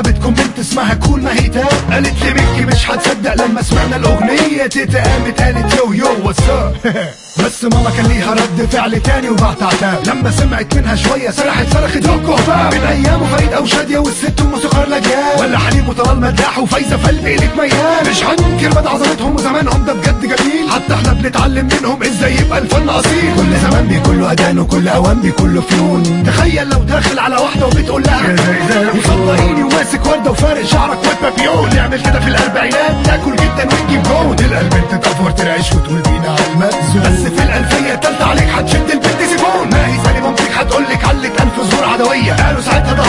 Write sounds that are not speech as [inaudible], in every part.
كتبت كومنت اسمها كول ما هي تاب. قالت لي ميكي مش هتصدق لما سمعنا الأغنية تيتا قامت قالت يو يو واتساب [laughs] بس ماما كان ليها رد فعل تاني وبعت عتاب. لما سمعت منها شوية سرحت صرخت هوكو من أيام فريد أو شاديه والست أم سكر لجان ولا حليم وطلال مداح وفايزة فلقي لك ميال مش هننكر مدى عظمتهم وزمانهم ده بجد جميل. حتى إحنا بنتعلم منهم إزاي يبقى الفن أصيل. كل زمان بيكون وكل اوان بيكون له فنون تخيل لو داخل على واحدة وبتقول لها مصدقيني وماسك وردة وفارق شعرك وبابيون نعمل كده في الأربعينات. تاكل جدا ونجيب جون تلقى البنت تقفر ترعش وتقول بينا على المأذون. بس في الألفية التالتة عليك هتشد البنت سيفون ما هي سالي مامتك هتقول لك علت الف زهور عدوية. قالوا ساعتها ده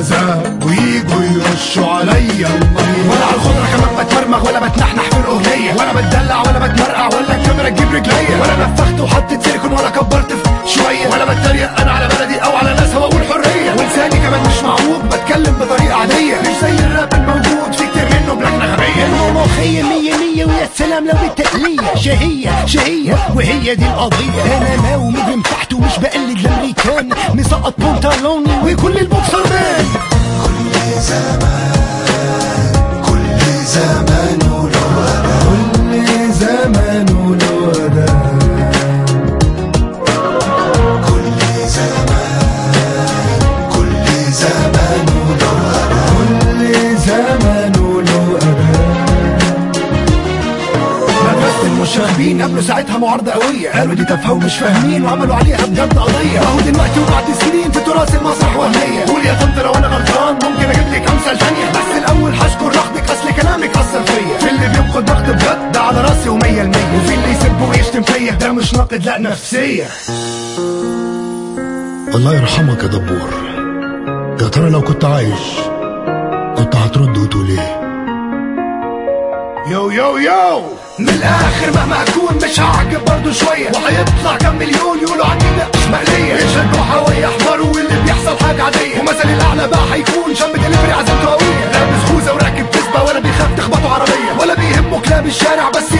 شوق وعذاب ويجوا يرشوا عليا. المية ولا على الخضرة كمان بتمرمغ ولا بتنحنح في الأغنية. ولا بتدلع ولا بتمرقع ولا الكاميرا تجيب رجليا. ولا نفخت وحطيت سيليكون ولا كبرت في شوية. ولا بتريق أنا على بلدي أو على ناس وأقول حرية. ولساني كمان مش معوج بتكلم بطريقة عادية. مش زي الراب الموجود في كتير منه بلكنة غبية مخية مية مية ويا سلام لو بالتقلية. شهية شهية وهي دي القضية. أنا لو مجرم تحت ومش بقلد الأمريكان مسقط بنطلوني وكل البوكسر مان المشاغبين قبلوا ساعتها معارضة قوية. قالوا دي تافهة ومش فاهمين وعملوا عليها بجد قضية. اهو دلوقتي وبعد سنين في تراث المسرح وهمية قول يا طنط لو أنا غلطان ممكن أجيب لك امثال ثانية بس الأول هشكر رفضك أصل كلامك أثر فيا. في اللي بينقد ضغط بجد ده على رأسي ومية المية. وفي اللي يسب ويشتم فيا ده مش ناقد لا نفسية. الله يرحمك يا دبور. يا ترى لو كنت عايش كنت هترد وتقول إيه؟ يو يو يو! من الآخر مهما أكون مش هعجب برضه شوية. وهيطلع كام مليون يقولوا عني مش مقليه يشجعوا حوالي احمر واللي بيحصل حاجة عادية. ومثل الأعلى بقى هيكون جنب دليفري عزيمته قوية. لابس خوذه وراكب كسبه ولا بيخاف تخبطه عربية. ولا بيهمه كلاب الشارع بس